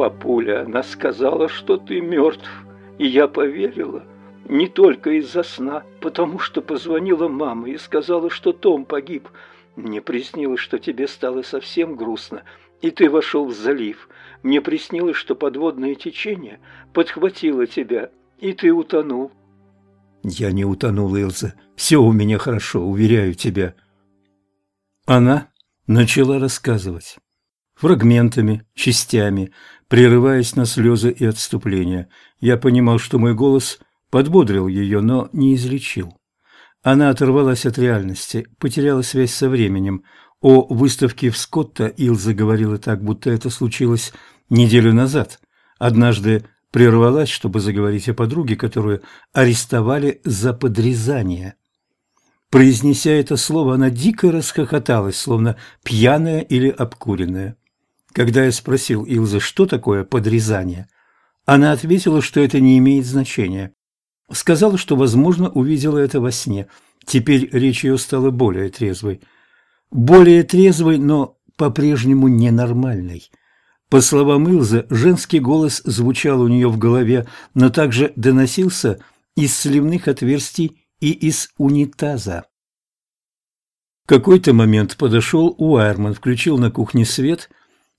папуля, она сказала, что ты мертв, и я поверила. Не только из-за сна, потому что позвонила мама и сказала, что Том погиб. Мне приснилось, что тебе стало совсем грустно, и ты вошел в залив. Мне приснилось, что подводное течение подхватило тебя, и ты утонул. Я не утонул, Илза. Все у меня хорошо, уверяю тебя. Она начала рассказывать. Фрагментами, частями, прерываясь на слезы и отступления. Я понимал, что мой голос подбодрил ее, но не излечил. Она оторвалась от реальности, потеряла связь со временем. О выставке в Скотта Илза говорила так, будто это случилось неделю назад. Однажды прервалась, чтобы заговорить о подруге, которую арестовали за подрезание. Произнеся это слово, она дико расхохоталась, словно пьяная или обкуренная. Когда я спросил Илзы, что такое подрезание, она ответила, что это не имеет значения. Сказала, что, возможно, увидела это во сне. Теперь речь ее стала более трезвой. Более трезвой, но по-прежнему ненормальной. По словам Илзы, женский голос звучал у нее в голове, но также доносился из сливных отверстий и из унитаза. В какой-то момент подошел Уайерман, включил на кухне свет,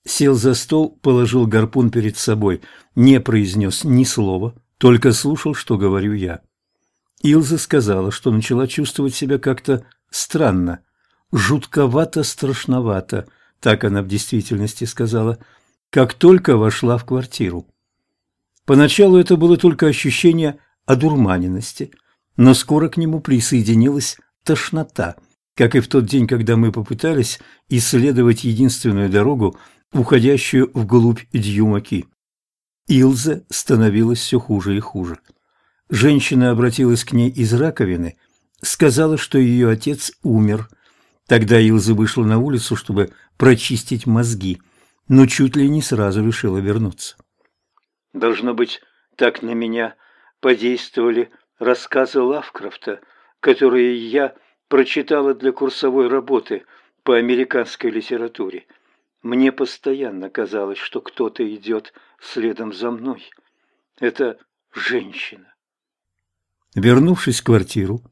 сел за стол, положил гарпун перед собой, не произнес ни слова, только слушал, что говорю я. Илза сказала, что начала чувствовать себя как-то странно, жутковато-страшновато, так она в действительности сказала – как только вошла в квартиру. Поначалу это было только ощущение одурманенности, но скоро к нему присоединилась тошнота, как и в тот день, когда мы попытались исследовать единственную дорогу, уходящую вглубь Дьюмаки. Илзе становилось все хуже и хуже. Женщина обратилась к ней из раковины, сказала, что ее отец умер. Тогда Илза вышла на улицу, чтобы прочистить мозги – но чуть ли не сразу решила вернуться. Должно быть, так на меня подействовали рассказы Лавкрафта, которые я прочитала для курсовой работы по американской литературе. Мне постоянно казалось, что кто-то идет следом за мной. Это женщина. Вернувшись в квартиру,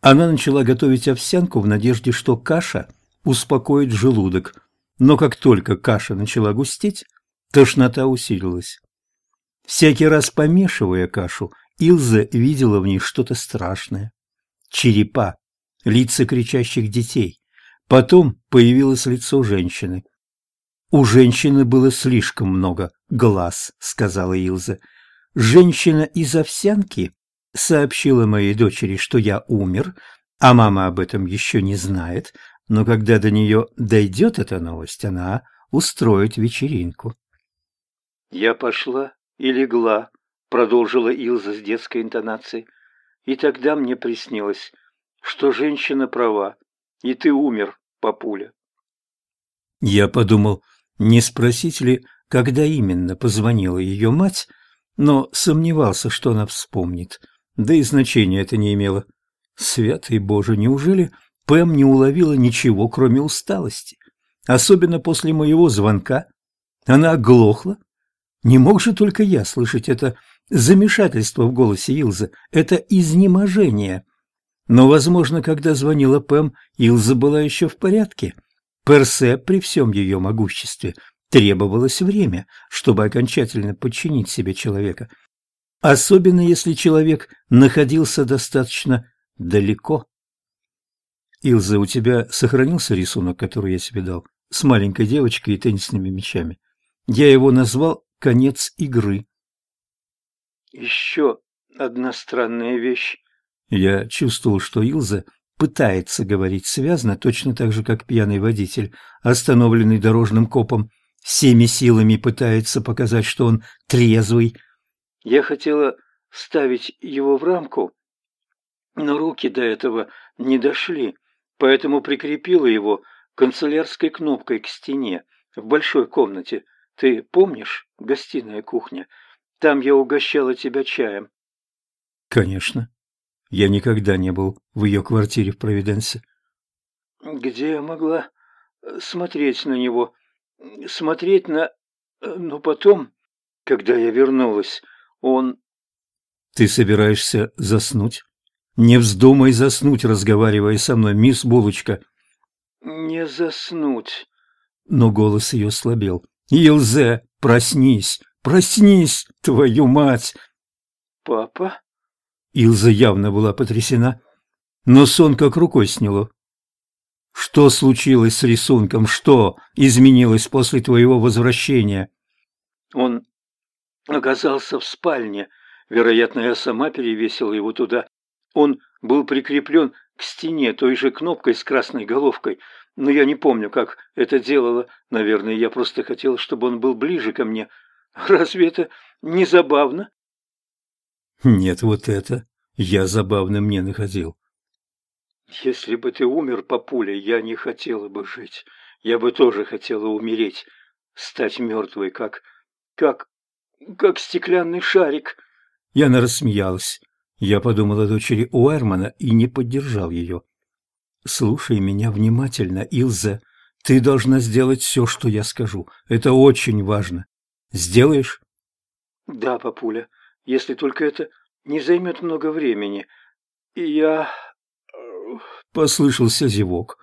она начала готовить овсянку в надежде, что каша успокоит желудок, но как только каша начала густеть, тошнота усилилась. Всякий раз помешивая кашу, Илза видела в ней что-то страшное. Черепа, лица кричащих детей. Потом появилось лицо женщины. «У женщины было слишком много глаз», — сказала Илза. «Женщина из овсянки сообщила моей дочери, что я умер, а мама об этом еще не знает, но когда до нее дойдет эта новость, она устроит вечеринку. «Я пошла и легла», — продолжила Илза с детской интонацией. «И тогда мне приснилось, что женщина права, и ты умер, папуля». Я подумал, не спросить ли, когда именно позвонила ее мать, но сомневался, что она вспомнит, да и значения это не имело. Святый Боже, неужели Пэм не уловила ничего, кроме усталости. Особенно после моего звонка. Она оглохла. Не мог же только я слышать это замешательство в голосе Илзы, это изнеможение. Но, возможно, когда звонила Пэм, Илза была еще в порядке. Персе при всем ее могуществе требовалось время, чтобы окончательно подчинить себе человека. Особенно если человек находился достаточно далеко. Илза, у тебя сохранился рисунок, который я тебе дал, с маленькой девочкой и теннисными мячами? Я его назвал «Конец игры». Еще одна странная вещь. Я чувствовал, что Илза пытается говорить связно, точно так же, как пьяный водитель, остановленный дорожным копом, всеми силами пытается показать, что он трезвый. Я хотела ставить его в рамку, но руки до этого не дошли поэтому прикрепила его канцелярской кнопкой к стене в большой комнате. Ты помнишь, гостиная кухня? Там я угощала тебя чаем. Конечно. Я никогда не был в ее квартире в Провиденсе. Где я могла смотреть на него? Смотреть на... Но потом когда я вернулась, он... Ты собираешься заснуть? Не вздумай заснуть, разговаривая со мной, мисс Булочка. Не заснуть. Но голос ее слабел. Илзе, проснись, проснись, твою мать! Папа? Илза явно была потрясена, но сон как рукой сняло. Что случилось с рисунком? Что изменилось после твоего возвращения? Он оказался в спальне. Вероятно, я сама перевесила его туда. Он был прикреплен к стене той же кнопкой с красной головкой, но я не помню, как это делала. Наверное, я просто хотела, чтобы он был ближе ко мне. Разве это не забавно? Нет, вот это я забавным не находил. Если бы ты умер, папуля, я не хотела бы жить. Я бы тоже хотела умереть, стать мертвой, как... как... как стеклянный шарик. Яна рассмеялась. Я подумал о дочери Уэрмана и не поддержал ее. «Слушай меня внимательно, Илза. Ты должна сделать все, что я скажу. Это очень важно. Сделаешь?» «Да, папуля, если только это не займет много времени. И я...» Послышался зевок.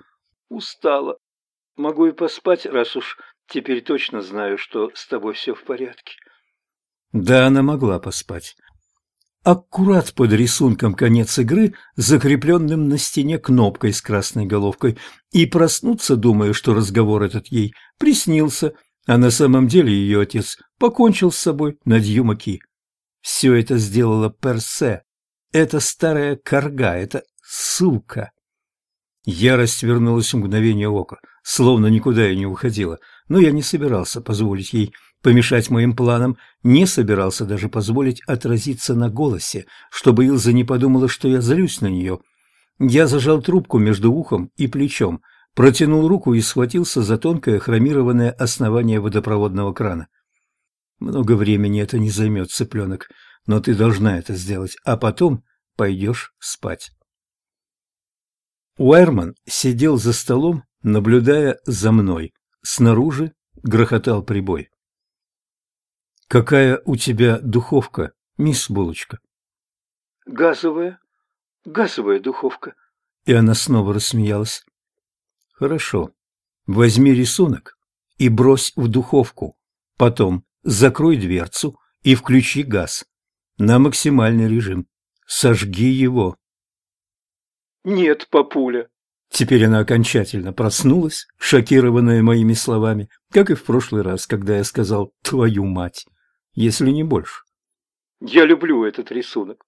«Устала. Могу и поспать, раз уж теперь точно знаю, что с тобой все в порядке». Да, она могла поспать. Аккурат под рисунком конец игры, закрепленным на стене кнопкой с красной головкой, и проснуться, думая, что разговор этот ей приснился, а на самом деле ее отец покончил с собой на Дьюмаки. Все это сделала Персе. Это старая корга, это сука. Ярость вернулась в мгновение ока, словно никуда и не уходила, но я не собирался позволить ей помешать моим планам, не собирался даже позволить отразиться на голосе, чтобы Илза не подумала, что я злюсь на нее. Я зажал трубку между ухом и плечом, протянул руку и схватился за тонкое хромированное основание водопроводного крана. Много времени это не займет, цыпленок, но ты должна это сделать, а потом пойдешь спать. Уэрман сидел за столом, наблюдая за мной. Снаружи грохотал прибой. «Какая у тебя духовка, мисс Булочка?» «Газовая. Газовая духовка». И она снова рассмеялась. «Хорошо. Возьми рисунок и брось в духовку. Потом закрой дверцу и включи газ на максимальный режим. Сожги его». «Нет, папуля». Теперь она окончательно проснулась, шокированная моими словами, как и в прошлый раз, когда я сказал «твою мать», если не больше. «Я люблю этот рисунок».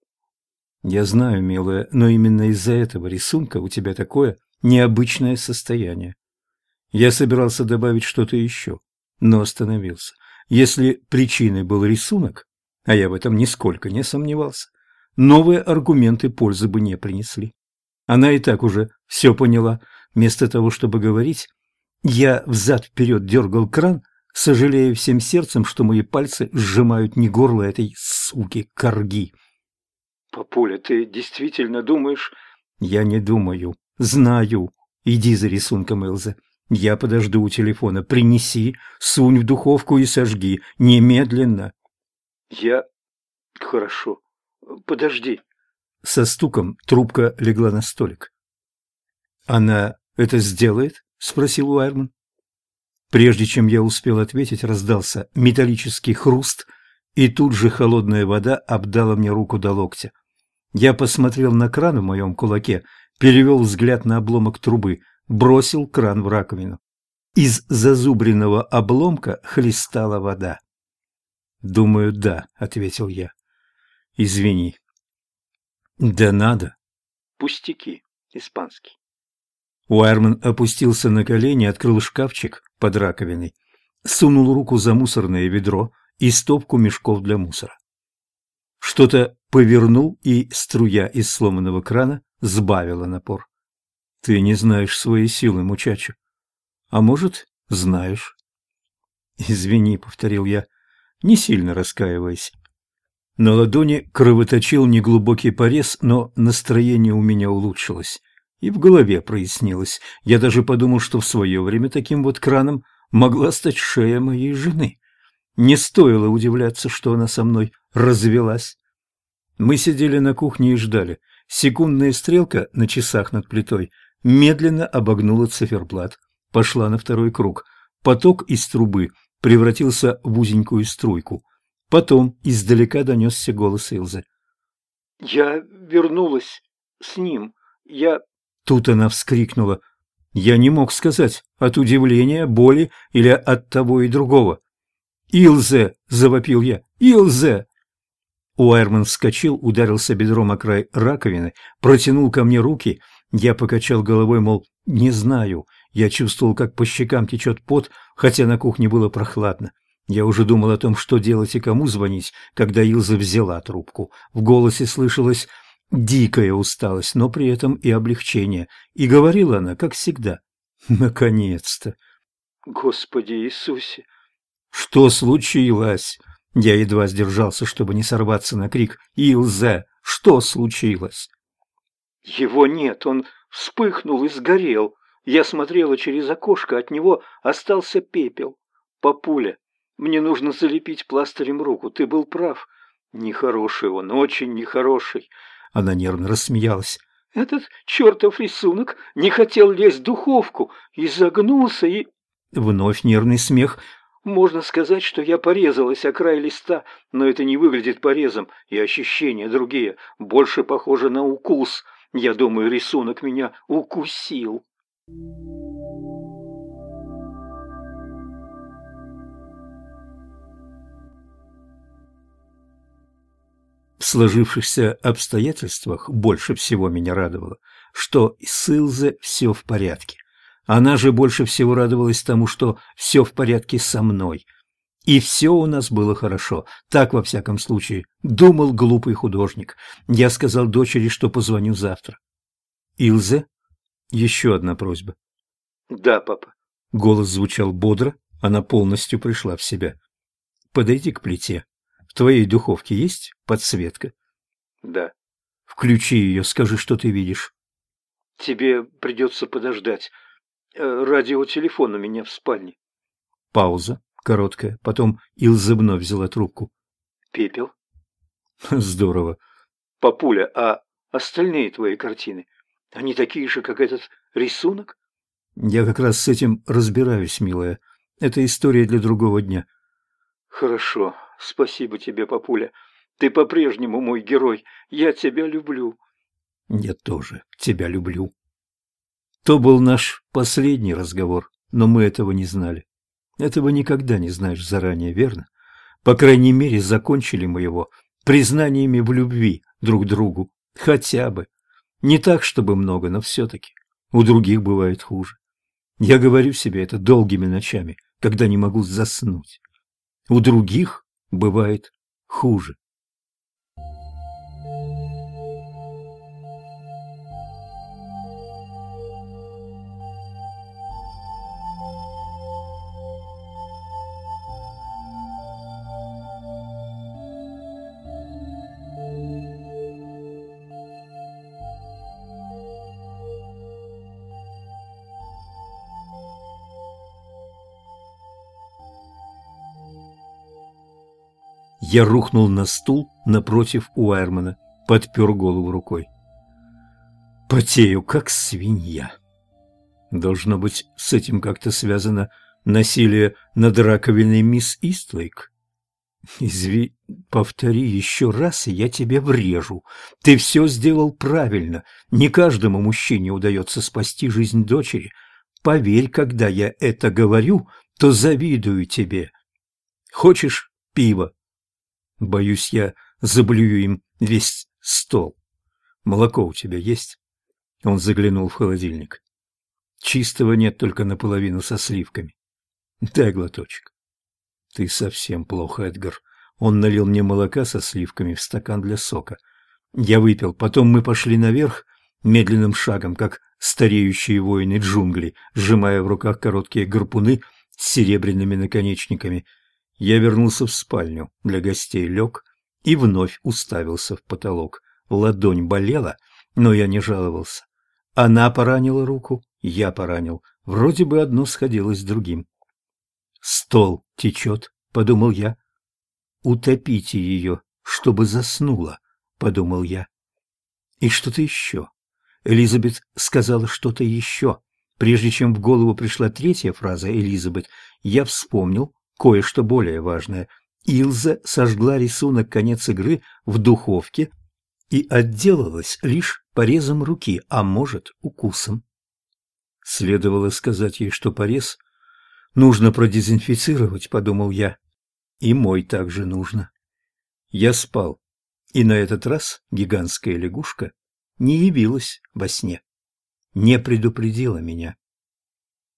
«Я знаю, милая, но именно из-за этого рисунка у тебя такое необычное состояние. Я собирался добавить что-то еще, но остановился. Если причиной был рисунок, а я в этом нисколько не сомневался, новые аргументы пользы бы не принесли. Она и так уже все поняла. Вместо того, чтобы говорить, я взад-вперед дергал кран, сожалея всем сердцем, что мои пальцы сжимают не горло этой суки корги. «Папуля, ты действительно думаешь...» «Я не думаю. Знаю. Иди за рисунком, Элза. Я подожду у телефона. Принеси, сунь в духовку и сожги. Немедленно». «Я... Хорошо. Подожди». Со стуком трубка легла на столик. «Она это сделает?» — спросил Уайрман. Прежде чем я успел ответить, раздался металлический хруст, и тут же холодная вода обдала мне руку до локтя. Я посмотрел на кран в моем кулаке, перевел взгляд на обломок трубы, бросил кран в раковину. Из зазубренного обломка хлестала вода. «Думаю, да», — ответил я. «Извини, да надо. Пустяки. Испанский. Уайерман опустился на колени, открыл шкафчик под раковиной, сунул руку за мусорное ведро и стопку мешков для мусора. Что-то повернул, и струя из сломанного крана сбавила напор. Ты не знаешь своей силы, мучачу. А может, знаешь? Извини, повторил я, не сильно раскаиваясь. На ладони кровоточил неглубокий порез, но настроение у меня улучшилось. И в голове прояснилось. Я даже подумал, что в свое время таким вот краном могла стать шея моей жены. Не стоило удивляться, что она со мной развелась. Мы сидели на кухне и ждали. Секундная стрелка на часах над плитой медленно обогнула циферблат, пошла на второй круг. Поток из трубы превратился в узенькую струйку. Потом издалека донесся голос Илзы. «Я вернулась с ним. Я...» Тут она вскрикнула. Я не мог сказать, от удивления, боли или от того и другого. «Илзе!» – завопил я. «Илзе!» Уайерман вскочил, ударился бедром о край раковины, протянул ко мне руки. Я покачал головой, мол, не знаю. Я чувствовал, как по щекам течет пот, хотя на кухне было прохладно. Я уже думал о том, что делать и кому звонить, когда Илза взяла трубку. В голосе слышалась дикая усталость, но при этом и облегчение. И говорила она, как всегда. Наконец-то! Господи Иисусе! Что случилось? Я едва сдержался, чтобы не сорваться на крик. Илзе, что случилось? Его нет, он вспыхнул и сгорел. Я смотрела через окошко, от него остался пепел. Папуля, мне нужно залепить пластырем руку, ты был прав. Нехороший он, очень нехороший. Она нервно рассмеялась. Этот чертов рисунок не хотел лезть в духовку, изогнулся и... Вновь нервный смех. Можно сказать, что я порезалась о край листа, но это не выглядит порезом, и ощущения другие, больше похоже на укус. Я думаю, рисунок меня укусил. В сложившихся обстоятельствах больше всего меня радовало, что с Илзе все в порядке. Она же больше всего радовалась тому, что все в порядке со мной. И все у нас было хорошо. Так, во всяком случае, думал глупый художник. Я сказал дочери, что позвоню завтра. Илзе? Еще одна просьба. Да, папа. Голос звучал бодро, она полностью пришла в себя. Подойди к плите. В твоей духовке есть подсветка? Да. Включи ее, скажи, что ты видишь. Тебе придется подождать. Э, радиотелефон у меня в спальне. Пауза, короткая. Потом Илза вновь взяла трубку. Пепел. Здорово. Папуля, а остальные твои картины, они такие же, как этот рисунок? Я как раз с этим разбираюсь, милая. Это история для другого дня. Хорошо. Спасибо тебе, папуля. Ты по-прежнему мой герой. Я тебя люблю. Я тоже тебя люблю. То был наш последний разговор, но мы этого не знали. Этого никогда не знаешь заранее, верно? По крайней мере, закончили мы его признаниями в любви друг другу. Хотя бы. Не так, чтобы много, но все-таки. У других бывает хуже. Я говорю себе это долгими ночами, когда не могу заснуть. У других бывает хуже. Я рухнул на стул напротив Уайермана, подпер голову рукой. Потею, как свинья. Должно быть, с этим как-то связано насилие над раковиной мисс Истлейк. Изви... Повтори еще раз, и я тебе врежу. Ты все сделал правильно. Не каждому мужчине удается спасти жизнь дочери. Поверь, когда я это говорю, то завидую тебе. Хочешь пиво? Боюсь, я заблюю им весь стол. Молоко у тебя есть? Он заглянул в холодильник. Чистого нет, только наполовину со сливками. Дай глоточек. Ты совсем плохо, Эдгар. Он налил мне молока со сливками в стакан для сока. Я выпил. Потом мы пошли наверх медленным шагом, как стареющие воины джунглей, сжимая в руках короткие гарпуны с серебряными наконечниками я вернулся в спальню для гостей, лег и вновь уставился в потолок. Ладонь болела, но я не жаловался. Она поранила руку, я поранил. Вроде бы одно сходилось с другим. «Стол течет», подумал я. Утопите ее, чтобы заснула, подумал я. И что-то еще. Элизабет сказала что-то еще. Прежде чем в голову пришла третья фраза Элизабет, я вспомнил кое-что более важное. Илза сожгла рисунок «Конец игры» в духовке и отделалась лишь порезом руки, а может, укусом. Следовало сказать ей, что порез нужно продезинфицировать, подумал я. И мой также нужно. Я спал, и на этот раз гигантская лягушка не явилась во сне, не предупредила меня.